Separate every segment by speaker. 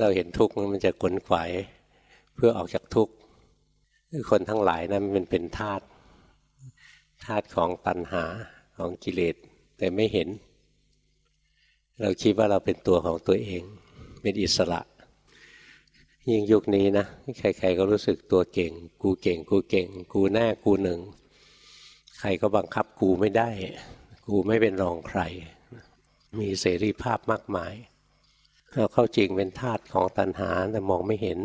Speaker 1: เราเห็นทุกข์มันจะขนขวายเพื่อออกจากทุกข์คนทั้งหลายนะั้นมันเป็นธาตุธาตุของตัณหาของกิเลสแต่ไม่เห็น เราคิดว่าเราเป็นตัวของตัวเอง เป็นอิสระ ยิ่งยุคนี้นะใครๆก็รู้สึกตัวเก่ง กูเก่ง กูเก่ง กูแน่กูหนึ่ง ใครก็บังคับกูไม่ได้ กูไม่เป็นรองใคร มีเสรีภาพมากมาย เราเข้าจริงเป็นธาตุของตัณหาแต่มองไม่เห็น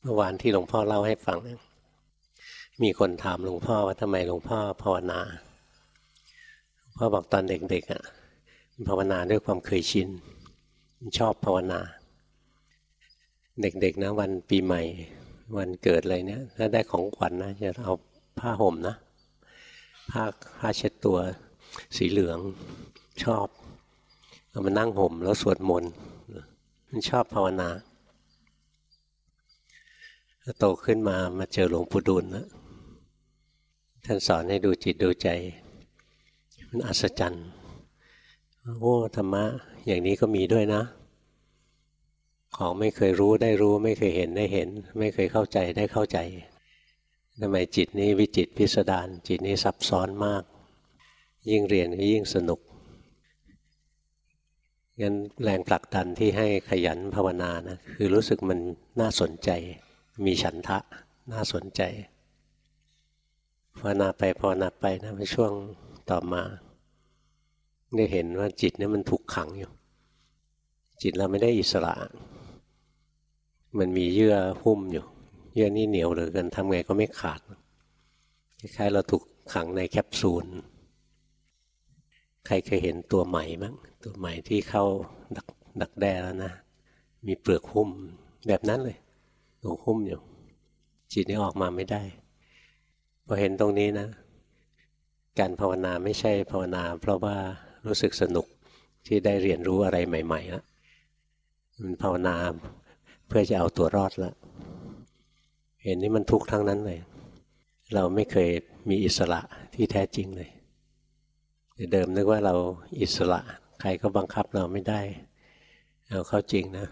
Speaker 1: เมื่อวานที่หลวงพ่อเล่าให้ฟังมีคนถามหลวงพ่อว่าทำไมหลวงพ่อภาวนาพ่อบอกตอนเด็กๆอะภาวนาด้วยความเคยชินชอบภาวนา เด็กๆนะ วันปีใหม่ วันเกิดอะไรเนี่ยถ้าได้ของขวัญนนะจะเอาผ้าห่มนะผ้าผ้าเช็ดตัวสีเหลืองชอบ เอามานั่งห่มแล้วสวดมนต์มันชอบภาวนาโตขึ้นมามาเจอหลวงปู่ดูลนะท่านสอนให้ดูจิตดูใจ มันอัศจรรย์โอ้ธรรมะอย่างนี้ก็มีด้วยนะ ของไม่เคยรู้ได้รู้ ไม่เคยเห็นได้เห็น ไม่เคยเข้าใจได้เข้าใจทำไมจิตนี้วิจิตพิสดารจิตนี้ซับซ้อนมาก ยิ่งเรียนยิ่งสนุก งั้นแรงผลักดันที่ให้ขยันภาวนานะคือรู้สึกมันน่าสนใจ มีฉันทะน่าสนใจภาวนาไปภาวนาไปนะในช่วงต่อมา ได้เห็นว่าจิตนี่มันถูกขังอยู่ จิตเราไม่ได้อิสระ มันมีเยื่อหุ้มอยู่เยื่อนี่เหนียวเหลือเกินทำไงก็ไม่ขาดคล้ายๆเราถูกขังในแคปซูล ใครเคยเห็นตัวใหม่บ้างตัวใหม่ที่เข้าดักดักแด้แล้วนะ มีเปลือกหุ้มแบบนั้นเลยตัวหุ้มอยู่ จิตนี้ออกมาไม่ได้พอเห็นตรงนี้นะ การภาวนาไม่ใช่ภาวนา เพราะว่ารู้สึกสนุกที่ได้เรียนรู้อะไรใหม่ๆแล้วมันภาวนาเพื่อจะเอาตัวรอดแล้วเห็นนี่มันทุกข์ทั้งนั้นเลย เราไม่เคยมีอิสระที่แท้จริงเลย เดิมนึกว่าเราอิสระ ใครก็บังคับเราไม่ได้ เอาเข้าจริงนะ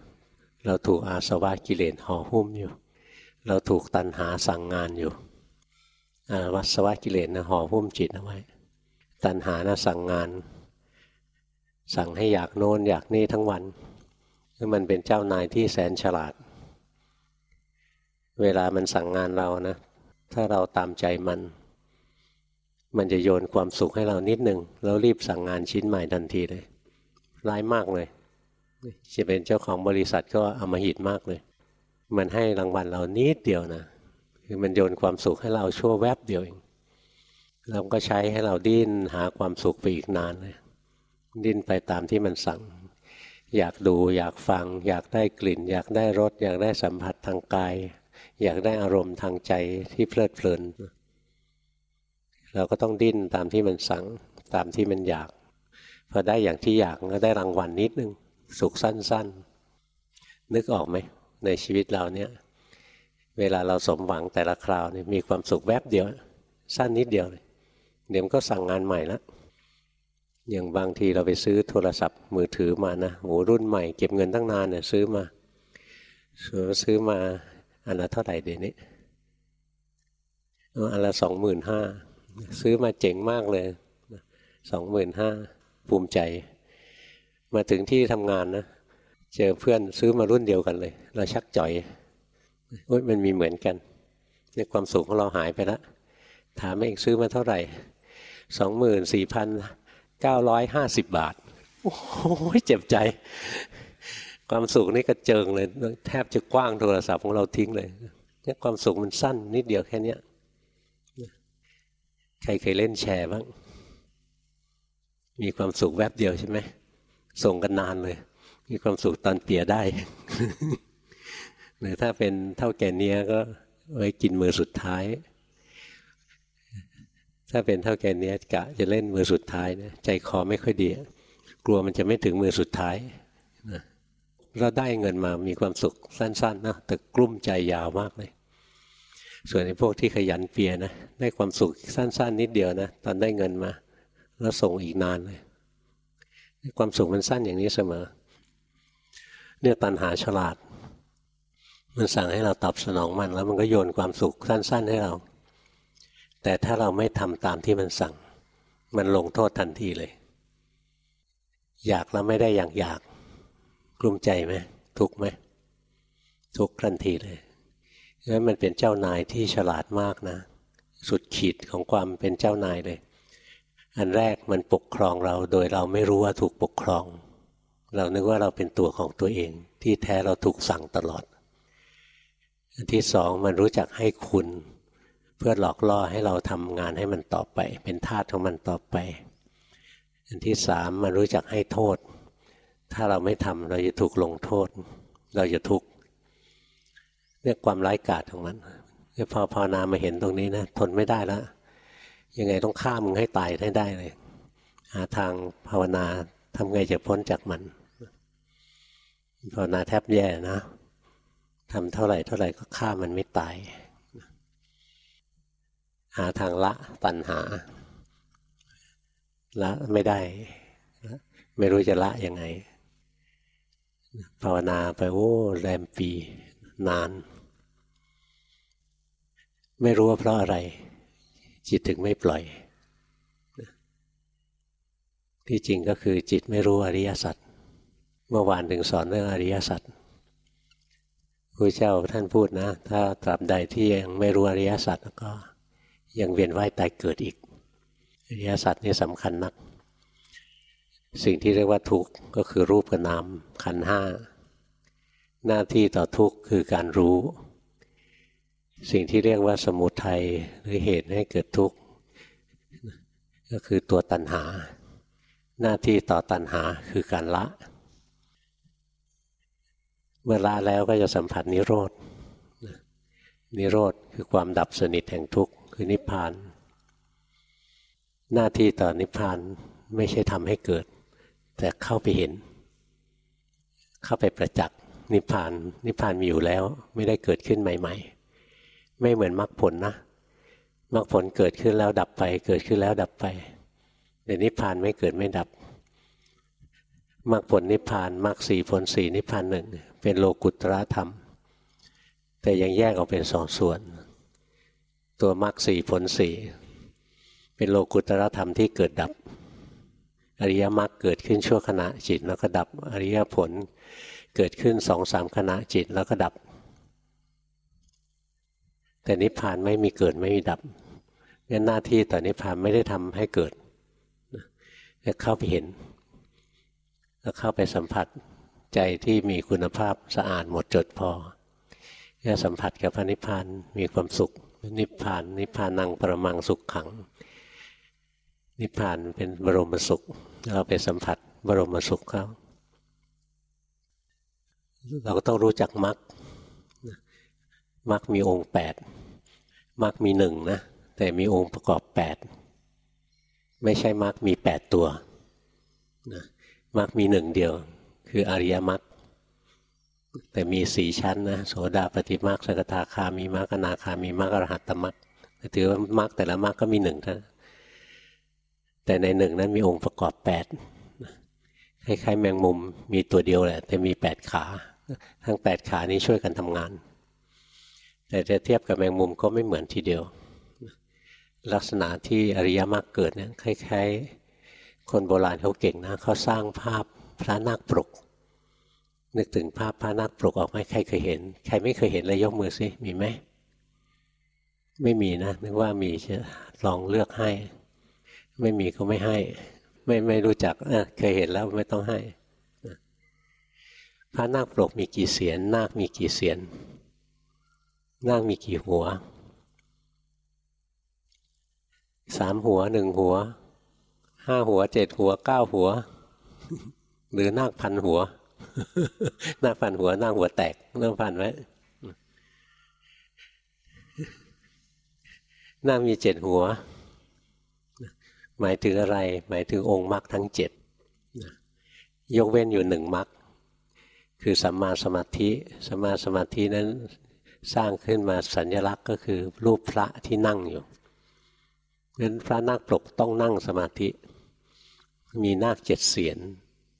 Speaker 1: เราถูกอาสวะกิเลสห่อหุ้มอยู่ เราถูกตัณหาสั่งงานอยู่วัสวะกิเลสนะห่อหุ้มจิตเอาไว้ ตัณหานะสั่งงาน สั่งให้อยากโน้นอยากนี่ทั้งวันมันเป็นเจ้านายที่แสนฉลาด เวลามันสั่งงานเรานะ ถ้าเราตามใจมัน มันจะโยนความสุขให้เรานิดหนึ่งแล้วรีบสั่งงานชิ้นใหม่ทันทีเลย ร้ายมากเลยจะเป็นเจ้าของบริษัทก็อมหิตมากเลย มันให้รางวัลเรานิดเดียวนะ คือมันโยนความสุขให้เราชั่วแวบเดียวเองเราก็ใช้ให้เราดิ้นหาความสุขไปอีกนานเลย ดิ้นไปตามที่มันสั่ง อยากดูอยากฟัง อยากได้กลิ่น อยากได้รสอยากได้สัมผัสทางกาย อยากได้อารมณ์ทางใจที่เพลิดเพลิน เราก็ต้องดิ้นตามที่มันสั่งตามที่มันอยากพอได้อย่างที่อยากก็ได้รางวัลนิดนึงสุขสั้น ๆ นึกออกไหมในชีวิตเราเนี่ย เวลาเราสมหวังแต่ละคราวเนี่ยมีความสุขแวบเดียว สั้นนิดเดียวเลยเดี๋ยวก็สั่งงานใหม่ละอย่างบางทีเราไปซื้อโทรศัพท์ มือถือมานะโหรุ่นใหม่ เก็บเงินตั้งนานเนี่ยซื้อมาซื้อมาอันละเท่าไหร่เดี๋ยวนี้อันละสองหมื่นห้า ซื้อมาเจ๋งมากเลยสองหมื่นห้าภูมิใจ มาถึงที่ทำงานนะ เจอเพื่อนซื้อมารุ่นเดียวกันเลย เราชักจ่อยโอ้ยมันมีเหมือนกันในความสุขของเราหายไปแล้วถามเองซื้อมาเท่าไหร่สองหมื่นสี่พันเก้าร้อยห้าสิบบาท โอ้ยเจ็บใจ ความสุขนี่กระเจิงเลย แทบจะกว้างโทรศัพท์ของเราทิ้งเลยเนี่ยความสุขมันสั้นนิดเดียวแค่นี้ ใครเคยเล่นแชร์บ้าง มีความสุขแวบเดียวใช่ไหม ส่งกันนานเลย มีความสุขตอนเปียได้ หรือถ้าเป็นเท่าแก่เนี้ยก็ไว้กินมือสุดท้าย ถ้าเป็นเท่าแก่เนี้ยกะจะเล่นมือสุดท้ายนะใจคอไม่ค่อยดี กลัวมันจะไม่ถึงมือสุดท้ายนะเราได้เงินมามีความสุขสั้น ๆ นะแต่กลุ้มใจยาวมากเลย ส่วนในพวกที่ขยันเปียนะได้ความสุขสั้น ๆ นิดเดียวนะตอนได้เงินมา แล้วส่งอีกนานเลยความสุขมันสั้นอย่างนี้เสมอ เนี่ยตัณหาฉลาด มันสั่งให้เราตอบสนองมัน แล้วมันก็โยนความสุขสั้น ๆ ให้เรา แต่ถ้าเราไม่ทำตามที่มันสั่ง มันลงโทษทันทีเลย อยากแล้วไม่ได้อย่างอยากกลุ้มใจไหมทุกไหมทุกทันทีเลย งั้นมันเป็นเจ้านายที่ฉลาดมากนะ สุดขีดของความเป็นเจ้านายเลย อันแรกมันปกครองเราโดยเราไม่รู้ว่าถูกปกครอง เรานึกว่าเราเป็นตัวของตัวเอง ที่แท้เราถูกสั่งตลอด อันที่สองมันรู้จักให้คุณ เพื่อหลอกล่อให้เราทำงานให้มันต่อไป เป็นทาสของมันต่อไป อันที่สามมันรู้จักให้โทษ ถ้าเราไม่ทำเราจะถูกลงโทษ เราจะทุกข์ เรียกความร้ายกาจของมันพอภาวนามาเห็นตรงนี้นะทนไม่ได้แล้วยังไงต้องฆ่ามึงให้ตายให้ได้เลย หาทางภาวนาทำไงจะพ้นจากมันภาวนาแทบแย่นะทำเท่าไหร่เท่าไหร่ก็ฆ่ามันไม่ตาย หาทางละตัณหา ละไม่ได้ ไม่รู้จะละยังไง ภาวนาไปโอ้แรมปีนาน ไม่รู้ว่าเพราะอะไร จิตถึงไม่ปล่อย ที่จริงก็คือจิตไม่รู้อริยสัจเมื่อวานถึงสอนเรื่องอริยสัจครูเจ้าท่านพูดนะ ถ้าตราบใดที่ยังไม่รู้อริยสัจก็ยังเวียนว่ายตายเกิดอีก อริยสัจนี่สำคัญนัก สิ่งที่เรียกว่าทุกข์ก็คือรูปกับนามขันห้า หน้าที่ต่อทุกข์คือการรู้ สิ่งที่เรียกว่าสมุทัยหรือเหตุให้เกิดทุกข์ ก็คือตัวตัณหา หน้าที่ต่อตัณหาคือการละ เมื่อละแล้วก็จะสัมผัสนิโรธนิโรธคือความดับสนิทแห่งทุกข์คือนิพพาน หน้าที่ต่อนิพพานไม่ใช่ทำให้เกิด แต่เข้าไปเห็น เข้าไปประจักษ์นิพพาน นิพพานมีอยู่แล้วไม่ได้เกิดขึ้นใหม่ ๆ ไม่เหมือนมรรคผลนะมรรคผลเกิดขึ้นแล้วดับไป เกิดขึ้นแล้วดับไปแต่นิพพานไม่เกิดไม่ดับมรรคผลนิพพานมรรคสี่ผลสี่นิพพานหนึ่งเป็นโลกุตระธรรม แต่ยังแยกออกเป็นสองส่วน ตัวมรรคสี่ผลสี่เป็นโลกุตระธรรมที่เกิดดับ อริยมรรคเกิดขึ้นชั่วขณะจิตแล้วก็ดับ อริยผลเกิดขึ้นสองสามขณะจิตแล้วก็ดับ แต่นิพพานไม่มีเกิดไม่มีดับงั้นหน้าที่ต่อนิพพานไม่ได้ทำให้เกิดจะเข้าไปเห็น แล้วเข้าไปสัมผัสใจที่มีคุณภาพสะอาดหมดจดพอจะสัมผัสกับพระนิพพานมีความสุข นิพพาน นิพพานังประมังสุขขัง นิพพานเป็นบรมสุข เราไปสัมผัสบรมสุขเขาเราก็ต้องรู้จักมรรค มรรคมีองค์แปดมรรคมีหนึ่งนะ แต่มีองค์ประกอบแปดไม่ใช่มรรคมีแปดตัวนะมรรคมีหนึ่งเดียว คืออริยมรรคแต่มีสี่ชั้นนะโสดาปฏิมรรคสกทาคามีมรรคนาคามีมรรคอรหัตตมรรคถือว่ามรรคแต่ละมรรคก็มีหนึ่งเท่าแต่ในหนึ่งนั้นมีองค์ประกอบแปดคล้ายๆแมงมุมมีตัวเดียวแหละแต่มีแปดขา ทั้งแปดขานี้ช่วยกันทำงาน แต่จะเทียบกับแมงมุมก็ไม่เหมือนทีเดียว ลักษณะที่อริยมรรคเกิดเนี่ยคล้ายๆ คนโบราณเขาเก่งนะเขาสร้างภาพพระนาคปรกนึกถึงภาพพระนาคปรกออกไหมใครเคยเห็น ใครไม่เคยเห็นเลยยกมือซิมีไหมไม่มีนะนึกว่ามีจะลองเลือกให้ ไม่มีก็ไม่ให้ ไม่ไม่รู้จักเเคยเห็นแล้วไม่ต้องให้พระนาคปรกมีกี่เสียนนาคมีกี่เสียน นาคมีกี่หัว สามหัวหนึ่งหัว ห้าหัวเจ็ดหัวเก้าหัว หรือนาคพันหัวนาคพันหัวนาคหัวแตกนาคพันไว้นาคมีเจ็ดหัว หมายถึงอะไร หมายถึงองค์มรรคทั้งเจ็ดยกเว้นอยู่หนึ่งมรรคคือสัมมาสมาธิสัมมาสมาธินั้น สร้างขึ้นมาสัญลักษณ์ก็คือรูปพระที่นั่งอยู่เพราะนั้นพระนาคปลกต้องนั่งสมาธิ มีนาคเจ็ดเสียน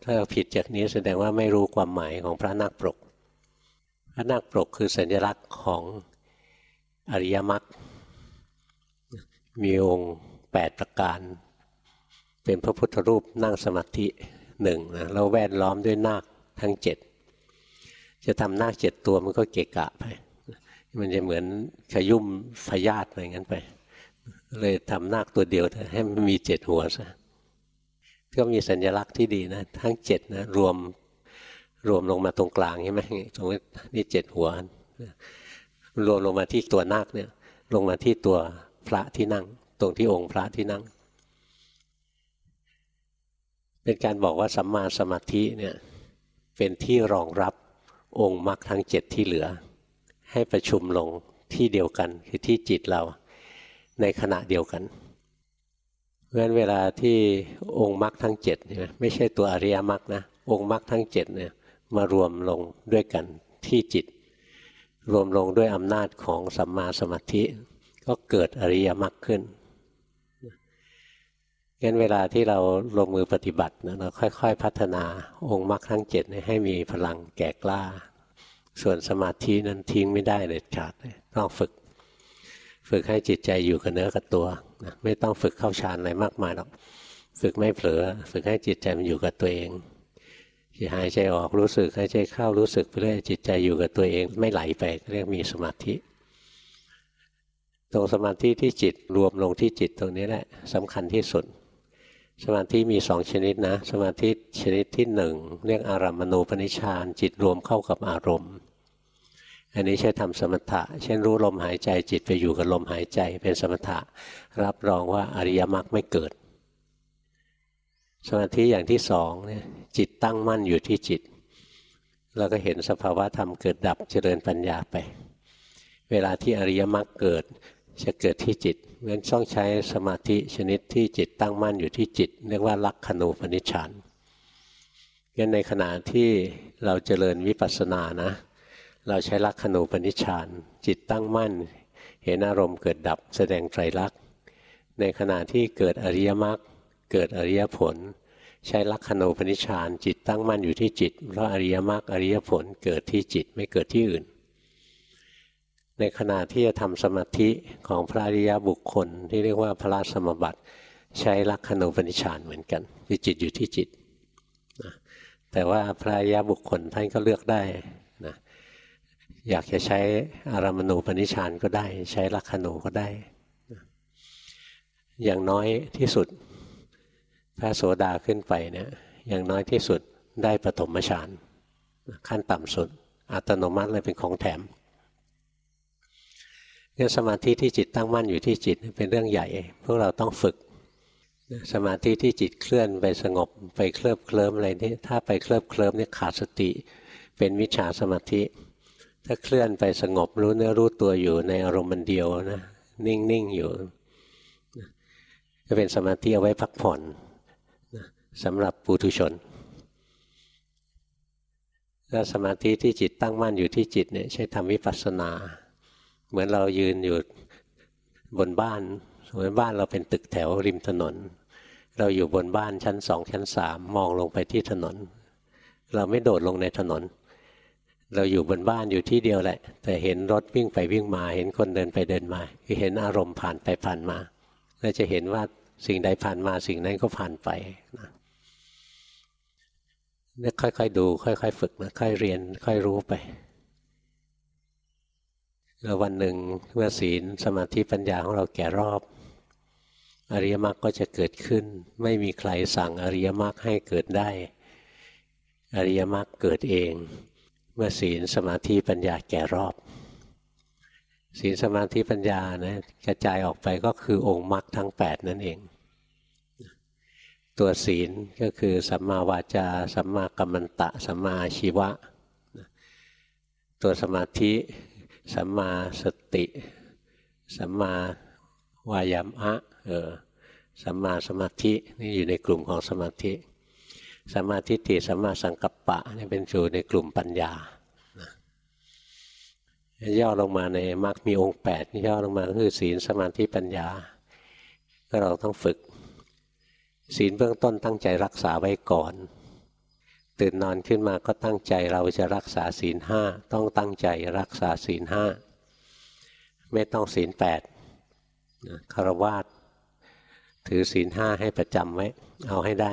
Speaker 1: ถ้าผิดจากนี้แสดงว่าไม่รู้ความหมายของพระนาคปรกพระนาคปรกคือสัญลักษณ์ของอริยมรรค มีองค์แปดประการ เป็นพระพุทธรูปนั่งสมาธิหนึ่งนะแล้วแวดล้อมด้วยนาคทั้งเจ็ดจะทำนาคเจ็ดตัวมันก็เกะกะไป มันจะเหมือนขยุ่มพยาธิอะไรงั้นไป เลยทำนาคตัวเดียวให้มันมีเจ็ดหัวซะก็มีสัญลักษณ์ที่ดีนะ ทั้งเจ็ดนะรวมรวมลงมาตรงกลางใช่ไหมตรงนี้นี่เจ็ดหัวรวมลงมาที่ตัวนาคเนี่ย ลงมาที่ตัวพระที่นั่ง ตรงที่องค์พระที่นั่ง เป็นการบอกว่าสัมมาสมาธิเนี่ยเป็นที่รองรับองค์มรรคทั้งเจ็ดที่เหลือ ให้ประชุมลงที่เดียวกันคือที่จิตเราในขณะเดียวกันเพราะฉะนั้นเวลาที่องค์มรรคทั้งเจ็ดเนี่ยไม่ใช่ตัวอริยมรรคนะองค์มรรคทั้งเจ็ดเนี่ยมารวมลงด้วยกันที่จิต รวมลงด้วยอำนาจของสัมมาสมาธิ ก็เกิดอริยมรรคขึ้นงั้นเวลาที่เราลงมือปฏิบัตินะเราค่อย ๆ พัฒนาองค์มรรคทั้งเจ็ดให้มีพลังแก่กล้า ส่วนสมาธินั้นทิ้งไม่ได้เลยขาดต้องฝึก ฝึกให้จิตใจอยู่กับเนื้อกับตัวนะไม่ต้องฝึกเข้าฌานอะไรมากมายหรอกฝึกไม่เผลอ ฝึกให้จิตใจมันอยู่กับตัวเองหายใจออกรู้สึกหายใจเข้ารู้สึกไปเรื่อยจิตใจอยู่กับตัวเองไม่ไหลไปเรียกมีสมาธิ ตรงสมาธิที่จิตรวมลงที่จิตตรงนี้แหละสำคัญที่สุด สมาธิมีสองชนิดนะ สมาธิชนิดที่หนึ่งเรียกอารามณูปนิชานจิตรวมเข้ากับอารมณ์ อันนี้ใช้ทำสมถะ เช่นรู้ลมหายใจจิตไปอยู่กับลมหายใจเป็นสมถะ รับรองว่าอริยมรรคไม่เกิด สมาธิอย่างที่สองเนี่ยจิตตั้งมั่นอยู่ที่จิตเราก็เห็นสภาวะธรรมเกิดดับเจริญปัญญาไป เวลาที่อริยมรรคเกิดจะเกิดที่จิตงั้นต้องใช้สมาธิชนิดที่จิตตั้งมั่นอยู่ที่จิต เรียกว่าลักขณูปนิชฌานงั้นในขณะที่เราเจริญวิปัสสนานะ เราใช้ลักขณูปนิชฌาน จิตตั้งมั่น เห็นอารมณ์เกิดดับแสดงไตรลักษณ์ในขณะที่เกิดอริยมรรคเกิดอริยผล ใช้ลักขณูปนิชฌาน จิตตั้งมั่นอยู่ที่จิต เพราะอริยมรรคอริยผลเกิดที่จิตไม่เกิดที่อื่น ในขณะที่จะทำสมาธิของพระอริยบุคคลที่เรียกว่าพระสมบัติ ใช้ลักขณูปนิชฌานเหมือนกันคือจิตอยู่ที่จิตแต่ว่าพระอริยบุคคลท่านก็เลือกได้ อยากจะใช้อารามณูปนิชานก็ได้ ใช้ลักขณูก็ได้ อย่างน้อยที่สุดพระโสดาขึ้นไปเนี่ยอย่างน้อยที่สุดได้ปฐมฌานขั้นต่ำสุด อัตโนมัติเลยเป็นของแถมเรื่องสมาธิที่จิตตั้งมั่นอยู่ที่จิตเป็นเรื่องใหญ่ พวกเราต้องฝึก สมาธิที่จิตเคลื่อนไปสงบไปเคลิบเคลิ้มอะไรนี่ถ้าไปเคลิบเคลิ้มนี่ขาดสติ เป็นมิจฉาสมาธิ ถ้าเคลื่อนไปสงบรู้เนื้อรู้ตัวอยู่ในอารมณ์มันเดียวนะนิ่งๆอยู่จะเป็นสมาธิเอาไว้พักผ่อนสำหรับปุถุชนถ้าสมาธิที่จิตตั้งมั่นอยู่ที่จิตเนี่ยใช้ทำวิปัสสนา เหมือนเรายืนอยู่บนบ้านสมมติบ้านเราเป็นตึกแถวริมถนน เราอยู่บนบ้านชั้นสองชั้นสามมองลงไปที่ถนน เราไม่โดดลงในถนน เราอยู่บนบ้านอยู่ที่เดียวแหละ แต่เห็นรถวิ่งไปวิ่งมา เห็นคนเดินไปเดินมาคือเห็นอารมณ์ผ่านไปผ่านมาเราจะเห็นว่าสิ่งใดผ่านมาสิ่งนั้นก็ผ่านไปนะนี่ค่อยๆดู ค่อยๆฝึกนะค่อยเรียน ค่อยรู้ไปแล้ววันหนึ่งเมื่อศีลสมาธิปัญญาของเราแก่รอบ อริยมรรคก็จะเกิดขึ้น ไม่มีใครสั่งอริยมรรคให้เกิดได้ อริยมรรคเกิดเอง มื่อศีลสมาธิปัญญาแก่รอบ ศีลสมาธิปัญญานะกระจายออกไปก็คือองค์มรรคทั้ง 8 นั่นเอง ตัวศีลก็คือสัมมาวาจาสัมมากัมมันตะสัมมาชีวะ ตัวสมาธิสัมมาสติสัมมาวายามะเออสัมมาสมาธินี่อยู่ในกลุ่มของสมาธิ สมาธิฏฐิสัมมาสังกัปปะนี่เป็นอยู่ในกลุ่มปัญญาย่อลงมาในมรรคมีองค์แปดย่อลงมาก็คือศีลสมาธิปัญญา ก็เราต้องฝึก ศีลเบื้องต้นตั้งใจรักษาไว้ก่อน ตื่นนอนขึ้นมาก็ตั้งใจเราจะรักษาศีลห้าต้องตั้งใจรักษาศีลห้าไม่ต้องศีลแปดคารวาสถือศีลห้าให้ประจำไว้ เอาให้ได้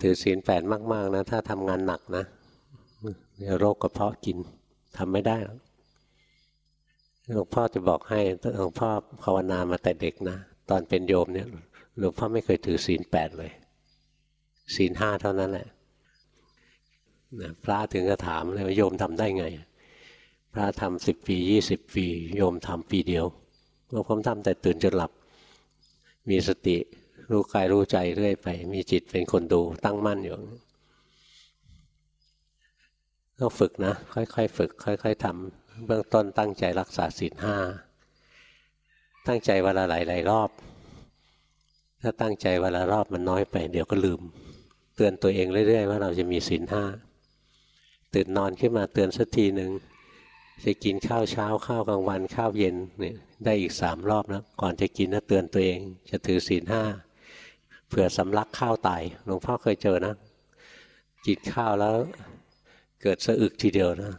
Speaker 1: ถือศีลแปดมาก ๆ นะ ถ้าทำงานหนักนะโรคกระเพาะกินทำไม่ได้หลวงพ่อจะบอกให้หลวงพ่อภาวนามาแต่เด็กนะ ตอนเป็นโยมเนี่ยหลวงพ่อไม่เคยถือศีลแปดเลยศีลห้าเท่านั้นแหละนะพระถึงจะถามเลยว่าโยมทำได้ไง พระทำสิบปียี่สิบปี โยมทำปีเดียวหลว่าผมทำแต่ตื่นจนหลับ มีสติ รู้กายรู้ใจเรื่อยไป มีจิตเป็นคนดูตั้งมั่นอยู่ต้องฝึกนะ ค่อยๆฝึก ค่อย ๆทำเบื้องต้นตั้งใจรักษาศีลห้าตั้งใจวันละหลายๆรอบ ถ้าตั้งใจวันละรอบมันน้อยไป เดี๋ยวก็ลืม เตือนตัวเองเรื่อยๆว่าเราจะมีศีลห้าตื่นนอนขึ้นมาเตือนสักทีหนึ่งจะกินข้าวเช้าข้าวกลางวันข้าวเย็นเนี่ยได้อีกสามรอบแล้วก่อนจะกินนะเตือนตัวเอง จะถือศีลห้า ผื่อสำลักข้าวตายหลวงพ่อเคยเจอนะ กินข้าวแล้ว เกิดสะอึกทีเดียวนะ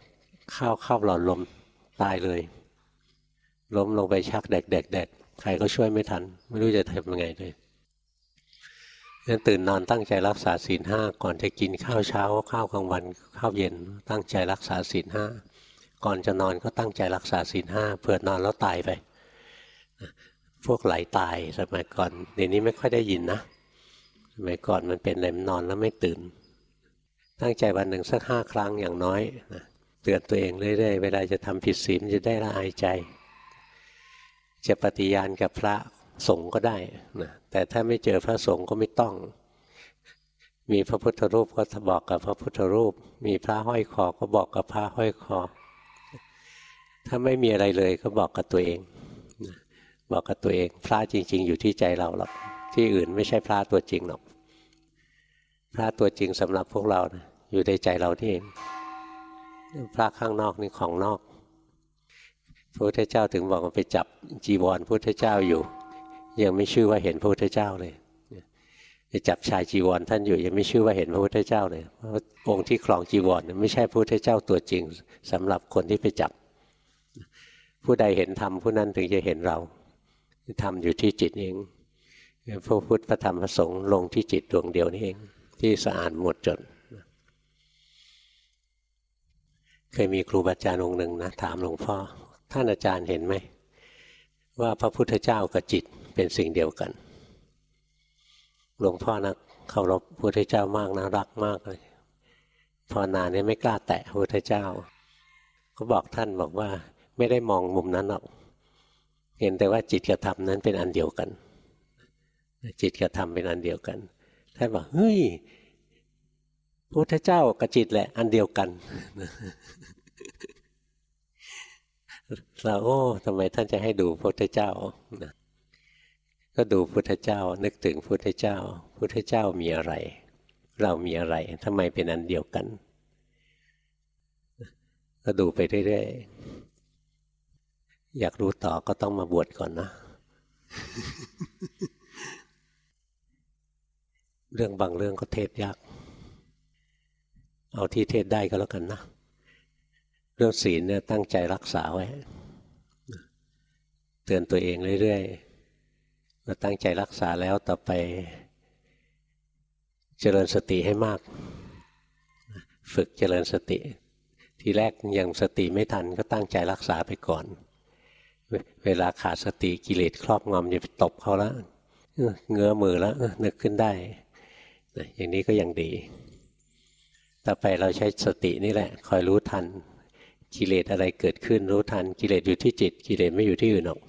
Speaker 1: ข้าวเข้าหลอดลมตายเลย ล้มลงไปชักแดกแดกแดกใครก็ช่วยไม่ทัน ไม่รู้จะทำยังไงเลยงั้นตื่นนอนตั้งใจรักษาศีลห้าก่อนจะกินข้าวเช้า ข้าวกลางวันข้าวเย็น ตั้งใจรักษาศีลห้าก่อนจะนอนก็ตั้งใจรักษาศีลห้าเผื่อนอนแล้วตายไปพวกไหลตายสมัยก่อนเดี๋ยวนี้ไม่ค่อยได้ยินนะ สมัยก่อนมันเป็นอะไรนอนแล้วไม่ตื่น ตั้งใจวันหนึ่งสักห้าครั้งอย่างน้อยนะเตือนตัวเองเรื่อยๆ เวลาจะทำผิดศีลจะได้ละอายใจ จะปฏิญาณกับพระสงฆ์ก็ได้นะแต่ถ้าไม่เจอพระสงฆ์ก็ไม่ต้อง มีพระพุทธรูปก็บอกกับพระพุทธรูป มีพระห้อยคอก็บอกกับพระห้อยคอ ถ้าไม่มีอะไรเลยก็บอกกับตัวเองบอกกับตัวเอง พระจริง ๆ อยู่ที่ใจเราหรอกที่อื่นไม่ใช่พระตัวจริงหรอก พระตัวจริงสำหรับพวกเรานะอยู่ในใจเราที่เองพระข้างนอกนี่ของนอกพระพุทธเจ้าถึงบอกว่าไปจับจีวรพระพุทธเจ้าอยู่ ยังไม่ชื่อว่าเห็นพระพุทธเจ้าเลยไปจับชายจีวรท่านอยู่ยังไม่ชื่อว่าเห็นพระพุทธเจ้าเลยเพราะองค์ที่ครองจีวรไม่ใช่พระพุทธเจ้าตัวจริงสำหรับคนที่ไปจับ ผู้ใดเห็นธรรมผู้นั้นถึงจะเห็นเราธรรมอยู่ที่จิตเองพระพุทธพระธรรมพระสงฆ์ลงที่จิตดวงเดียวนี้เอง ที่สะอาดหมดจด เคยมีครูบาอาจารย์องค์หนึ่งนะถามหลวงพ่อ ท่านอาจารย์เห็นไหม ว่าพระพุทธเจ้ากับจิตเป็นสิ่งเดียวกัน หลวงพ่อนะเคารพพระพุทธเจ้ามากนะรักมากเลยพอนานี่ไม่กล้าแตะพระพุทธเจ้าก็บอกท่านบอกว่าไม่ได้มองมุมนั้นหรอก เห็นแต่ว่าจิตกับธรรมนั้นเป็นอันเดียวกัน จิตกับธรรมเป็นอันเดียวกัน ท่านบอกเฮ้ยพุทธเจ้ากับจิตแหละ อันเดียวกันเราโอ้ทำไมท่านจะให้ดูพุทธเจ้านะก็ดูพุทธเจ้า นึกถึงพุทธเจ้า พุทธเจ้ามีอะไร เรามีอะไรทำไมเป็นอันเดียวกัน ก็ดูไปเรื่อยๆอยากรู้ต่อก็ต้องมาบวชก่อนนะ เรื่องบางเรื่องก็เทศยาก เอาที่เทศได้ก็แล้วกันนะ เรื่องศีลเนี่ยตั้งใจรักษาไว้ เตือนตัวเองเรื่อยๆมาตั้งใจรักษาแล้วต่อไป เจริญสติให้มาก ฝึกเจริญสติ ทีแรกยังสติไม่ทันก็ตั้งใจรักษาไปก่อน เวลาขาดสติกิเลสครอบงำจะไปตบเขาแล้วเงื้อมือแล้วนึกขึ้นได้ อย่างนี้ก็ยังดี ต่อไปเราใช้สตินี่แหละ คอยรู้ทันกิเลสอะไรเกิดขึ้นรู้ทันกิเลสอยู่ที่จิตกิเลสไม่อยู่ที่อื่นหรอก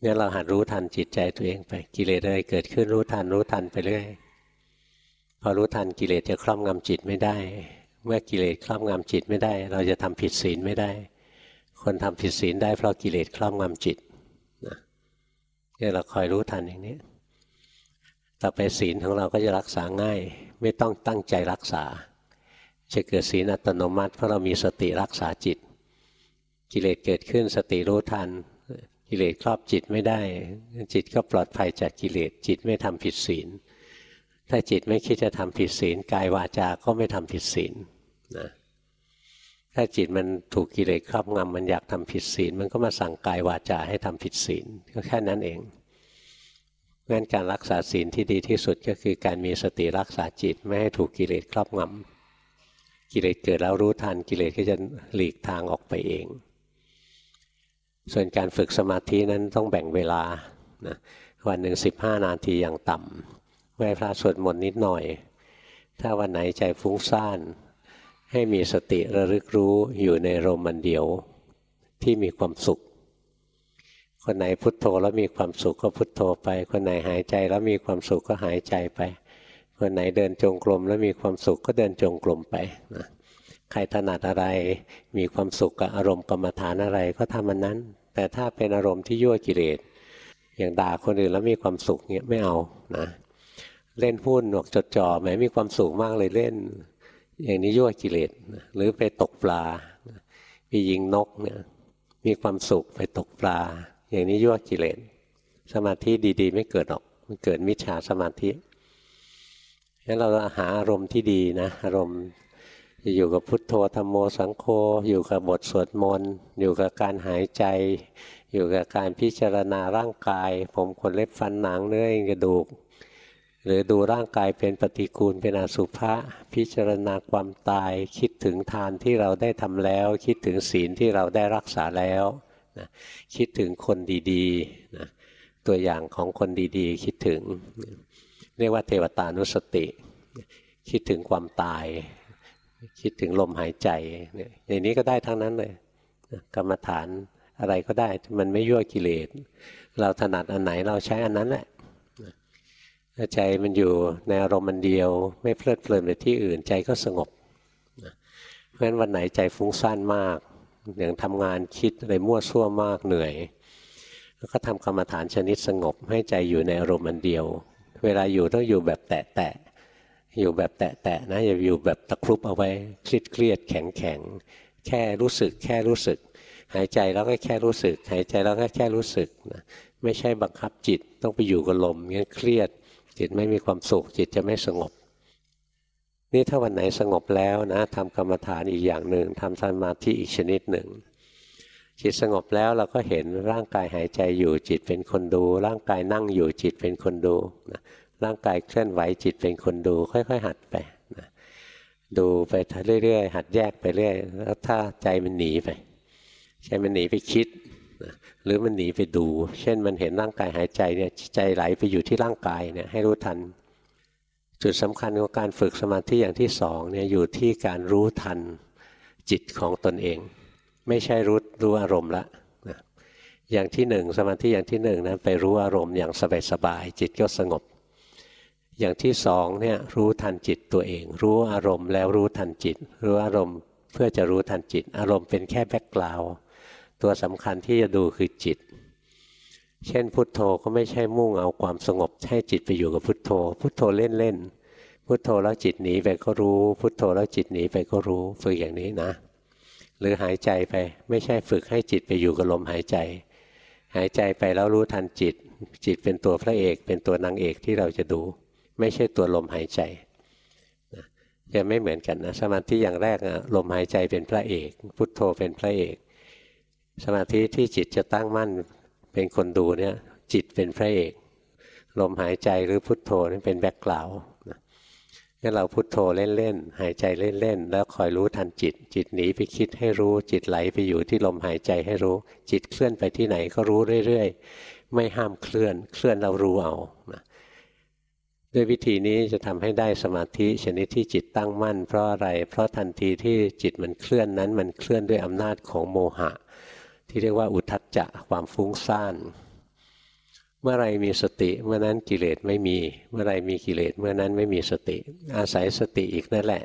Speaker 1: เนี่ยเราหัดรู้ทันจิตใจตัวเองไปกิเลสอะไรเกิดขึ้นรู้ทันรู้ทันไปเรื่อยพอรู้ทันกิเลสจะครอบงำจิตไม่ได้ เมื่อกิเลสครอบงำจิตไม่ได้ เราจะทำผิดศีลไม่ได้ คนทำผิดศีลได้เพราะกิเลสครอบงำจิตนะเนี่ยเราคอยรู้ทันอย่างนี้ ต่อไปศีลของเราก็จะรักษาง่าย ไม่ต้องตั้งใจรักษา จะเกิดศีลอัตโนมัติเพราะเรามีสติรักษาจิต กิเลสเกิดขึ้นสติรู้ทัน กิเลสครอบจิตไม่ได้ จิตก็ปลอดภัยจากกิเลสจิตไม่ทำผิดศีล ถ้าจิตไม่คิดจะทำผิดศีลกายวาจาก็ไม่ทำผิดศีลนะถ้าจิตมันถูกกิเลสครอบงำมันอยากทำผิดศีล มันก็มาสั่งกายวาจาให้ทำผิดศีลก็แค่นั้นเอง งั้นการรักษาศีลที่ดีที่สุดก็คือการมีสติรักษาจิตไม่ให้ถูกกิเลสครอบงำกิเลสเกิดแล้วรู้ทันกิเลสก็จะหลีกทางออกไปเอง ส่วนการฝึกสมาธินั้นต้องแบ่งเวลานะวันหนึ่งสิบห้านาทีอย่างต่ำไหว้พระสวดมนต์นิดหน่อย ถ้าวันไหนใจฟุ้งซ่านให้มีสติระลึกรู้อยู่ในลมมันเดียวที่มีความสุข คนไหนพุทโธแล้วมีความสุขก็พุทโธไป คนไหนหายใจแล้วมีความสุขก็หายใจไป คนไหนเดินจงกรมแล้วมีความสุขก็เดินจงกรมไปนะใครถนัดอะไรมีความสุขกับอารมณ์กรรมฐานอะไรก็ทำมันนั้น แต่ถ้าเป็นอารมณ์ที่ยั่วกิเลสอย่างด่าคนอื่นแล้วมีความสุขเงี้ยไม่เอานะเล่นหุ้นหนวกจดจ่อแหมมีความสุขมากเลยเล่น อย่างนี้ยั่วกิเลสหรือไปตกปลาไปยิงนกเนี่ยมีความสุขไปตกปลา อย่างนี้ยั่วกิเลสสมาธิดี ๆ ไม่เกิดหรอก มันเกิดมิจฉาสมาธิงั้นเราหาอารมณ์ที่ดีนะอารมณ์จะอยู่กับพุทโธธรรมโมสังโฆอยู่กับบทสวดมนต์อยู่กับการหายใจ อยู่กับการพิจารณาร่างกาย ผมขนเล็บฟันหนังเนื้อเอ็นกระดูก หรือดูร่างกายเป็นปฏิกูลเป็นอสุภะพิจารณาความตายคิดถึงทานที่เราได้ทำแล้ว คิดถึงศีลที่เราได้รักษาแล้ว นะคิดถึงคนดีๆนะตัวอย่างของคนดีๆ คิดถึง เรียกว่าเทวตานุสติ คิดถึงความตาย คิดถึงลมหายใจเนี่ยอย่างนี้ก็ได้ทั้งนั้นเลยกรรมฐานอะไรก็ได้มันไม่ยั่วกิเลส เราถนัดอันไหนเราใช้อันนั้นแหละใจมันอยู่ในอารมณ์มันเดียว ไม่เพลิดเพลินไปที่อื่นใจก็สงบเพราะฉะนั้นวันไหนใจฟุ้งซ่านมาก อย่างทำงานคิดอะไรมั่วซั่วมากเหนื่อย แล้วก็ทำกรรมฐานชนิดสงบให้ใจอยู่ในอารมณ์มันเดียว เวลาอยู่ต้องอยู่แบบแตะแตะอยู่แบบแตะแตะนะอย่าอยู่แบบตะครุบเอาไว้เครียดเครียดแข็งแข็งแค่รู้สึกแค่รู้สึก หายใจแล้วก็แค่รู้สึก หายใจแล้วก็แค่รู้สึกนะไม่ใช่บังคับจิตต้องไปอยู่กับลมงั้นเครียด จิตไม่มีความสุขจิตจะไม่สงบ นี่ถ้าวันไหนสงบแล้วนะทำกรรมฐานอีกอย่างหนึ่งทำสมาธิอีกชนิดหนึ่ง จิตสงบแล้วเราก็เห็นร่างกายหายใจอยู่จิตเป็นคนดู ร่างกายนั่งอยู่จิตเป็นคนดูนะร่างกายเคลื่อนไหวจิตเป็นคนดู ค่อย ๆ หัดไปนะดูไปเรื่อยๆหัดแยกไปเรื่อยแล้วถ้าใจมันหนีไปใจมันหนีไปคิดหรือมันหนีไปดู เช่นมันเห็นร่างกายหายใจเนี่ยใจไหลไปอยู่ที่ร่างกายเนี่ยให้รู้ทัน จุดสำคัญของการฝึกสมาธิอย่างที่สองเนี่ยอยู่ที่การรู้ทันจิตของตนเอง ไม่ใช่รู้รู้อารมณ์ละนะอย่างที่หนึ่งสมาธิอย่างที่หนึ่งนะไปรู้อารมณ์อย่างสบายๆจิตก็สงบ อย่างที่สองเนี่ยรู้ทันจิตตัวเอง รู้อารมณ์แล้วรู้ทันจิต รู้อารมณ์เพื่อจะรู้ทันจิต อารมณ์เป็นแค่แบ็กกราวตัวสำคัญที่จะดูคือจิต เช่น พุทโธก็ไม่ใช่มุ่งเอาความสงบให้จิตไปอยู่กับพุทโธ พุทโธเล่นๆพุทโธแล้วจิตหนีไปก็รู้ พุทโธแล้วจิตหนีไปก็รู้ฝึกอย่างนี้นะ หรือหายใจไปไม่ใช่ฝึกให้จิตไปอยู่กับลมหายใจ หายใจไปแล้วรู้ทันจิต จิตเป็นตัวพระเอก เป็นตัวนางเอกที่เราจะดู ไม่ใช่ตัวลมหายใจจะไม่เหมือนกันนะสมาธิอย่างแรกอะลมหายใจเป็นพระเอก พุทโธเป็นพระเอก สมาธิที่จิตจะตั้งมั่น เป็นคนดูเนี่ยจิตเป็นพระเอก ลมหายใจหรือพุทโธนี่เป็นแบ็กกราวน์งั้นเราพุทโธเล่นๆหายใจเล่นๆแล้วคอยรู้ทันจิต จิตหนีไปคิดให้รู้จิตไหลไปอยู่ที่ลมหายใจให้รู้ จิตเคลื่อนไปที่ไหนก็รู้เรื่อยๆ ไม่ห้ามเคลื่อน เคลื่อนเรารู้เอานะด้วยวิธีนี้จะทำให้ได้สมาธิชนิดที่จิตตั้งมั่น เพราะอะไร เพราะทันทีที่จิตมันเคลื่อนนั้นมันเคลื่อนด้วยอำนาจของโมหะ ที่เรียกว่าอุทัจจะความฟุ้งซ่าน เมื่อไรมีสติเมื่อนั้นกิเลสไม่มี เมื่อไรมีกิเลสเมื่อนั้นไม่มีสติ อาศัยสติอีกนั่นแหละ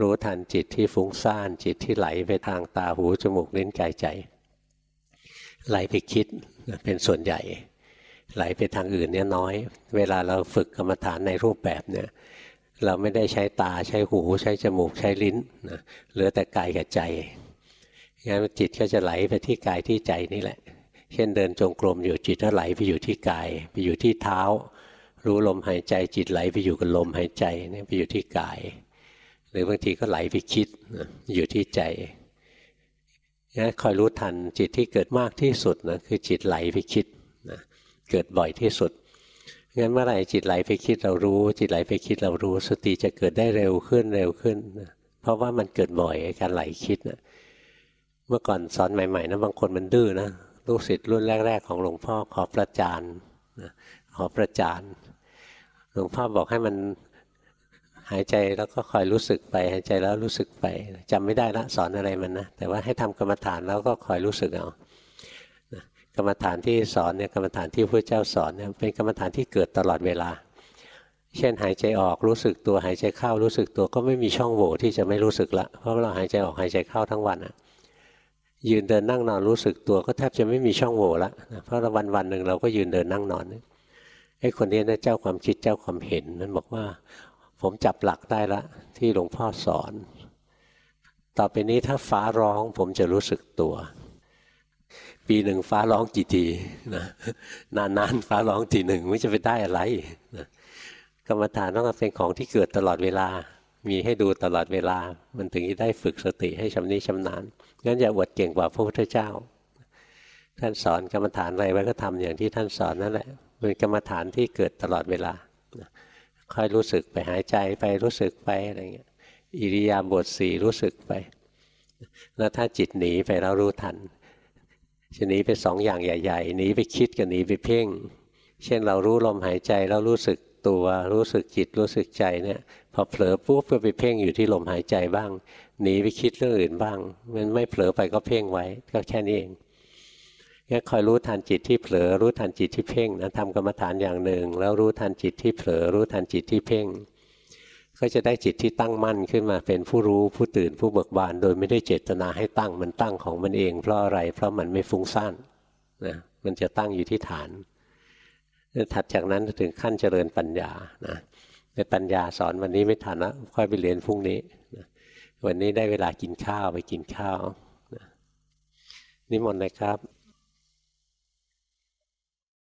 Speaker 1: รู้ทันจิตที่ฟุ้งซ่าน จิตที่ไหลไปทางตาหูจมูกลิ้นกายใจ ไหลไปคิดเป็นส่วนใหญ่ ไหลไปทางอื่นเนี่ยน้อย เวลาเราฝึกกรรมฐานในรูปแบบเนี่ยเราไม่ได้ใช้ตาใช้หูใช้จมูกใช้ลิ้นนะเหลือแต่กายกับใจ งั้นจิตก็จะไหลไปที่กายที่ใจนี่แหละ เช่นเดินจงกรมอยู่จิตก็ไหลไปอยู่ที่กาย ไปอยู่ที่เท้า รู้ลมหายใจจิตไหลไปอยู่กับลมหายใจนี่ไปอยู่ที่กาย หรือบางทีก็ไหลไปคิดอยู่ที่ใจนี่คอยรู้ทันจิตที่เกิดมากที่สุดนะคือจิตไหลไปคิดนะเกิดบ่อยที่สุดงั้นเมื่อไหร่จิตไหลไปคิดเรารู้ จิตไหลไปคิดเรารู้ สติจะเกิดได้เร็วขึ้นเร็วขึ้นนะเพราะว่ามันเกิดบ่อยการไหลคิดนะ เมื่อก่อนสอนใหม่ๆนะบางคนมันดื้อนะลูกศิษย์รุ่นแรก ๆ ของหลวงพ่อขอประจานขอประจานหลวงพ่อบอกให้มันหายใจแล้วก็คอยรู้สึกไป หายใจแล้วรู้สึกไปจำไม่ได้ละสอนอะไรมันนะแต่ว่าให้ทำกรรมฐานแล้วก็คอยรู้สึกเอากรรมฐานที่สอนเนี่ยกรรมฐานที่พระเจ้าสอนเนี่ยเป็นกรรมฐานที่เกิดตลอดเวลา เช่นหายใจออกรู้สึกตัวหายใจเข้ารู้สึกตัวก็ไม่มีช่องโหว่ที่จะไม่รู้สึกละเพราะเราหายใจออกหายใจเข้าทั้งวันอะ ยืนเดินนั่งนอนรู้สึกตัวก็แทบจะไม่มีช่องโหว่ละเพราะวันวันหนึ่งเราก็ยืนเดินนั่งนอนไอ้คนนี้นะเจ้าความคิดเจ้าความเห็นนั้นบอกว่า ผมจับหลักได้ละที่หลวงพ่อสอน ต่อไปนี้ถ้าฟ้าร้องผมจะรู้สึกตัว ปีหนึ่งฟ้าร้องกี่ทีนะนานๆฟ้าร้องทีหนึ่งไม่จะไปได้อะไรนะกรรมฐานต้องเป็นของที่เกิดตลอดเวลา มีให้ดูตลอดเวลา มันถึงจะได้ฝึกสติให้ชำนิชำนาญ งั้นอย่าอวดเก่งกว่าพระพุทธเจ้า ท่านสอนกรรมฐานอะไรไว้ก็ทำอย่างที่ท่านสอนนั่นแหละเป็นกรรมฐานที่เกิดตลอดเวลาค่อยรู้สึกไปหายใจไปรู้สึกไปอะไรเงี้ยอิริยาบถสี่รู้สึกไป แล้วถ้าจิตหนีไปเรารู้ทันจะหนีไปสองอย่างใหญ่ๆหนีไปคิดกับหนีไปเพ่ง เช่นเรารู้ลมหายใจแล้วรู้สึกตัวรู้สึกจิตรู้สึกใจเนี่ย พอเผลอปุ๊บก็ไปเพ่งอยู่ที่ลมหายใจบ้างหนีไปคิดเรื่องอื่นบ้าง มันไม่เผลอไปก็เพ่งไว้ก็แค่นี้เองงั้นคอยรู้ทันจิตที่เผลอรู้ทันจิตที่เพ่งนะทำกรรมฐานอย่างหนึ่ง แล้วรู้ทันจิตที่เผลอรู้ทันจิตที่เพ่ง ก็จะได้จิตที่ตั้งมั่นขึ้นมาเป็นผู้รู้ผู้ตื่นผู้เบิกบาน โดยไม่ได้เจตนาให้ตั้งมันตั้งของมันเอง เพราะอะไรเพราะมันไม่ฟุ้งซ่านนะมันจะตั้งอยู่ที่ฐานถัดจากนั้นถึงขั้นเจริญปัญญานะ ในปัญญาสอนวันนี้ไม่ทันนะค่อยไปเรียนพรุ่งนี้นะวันนี้ได้เวลากินข้าวไปกินข้าวนะนิมนต์เลยครับ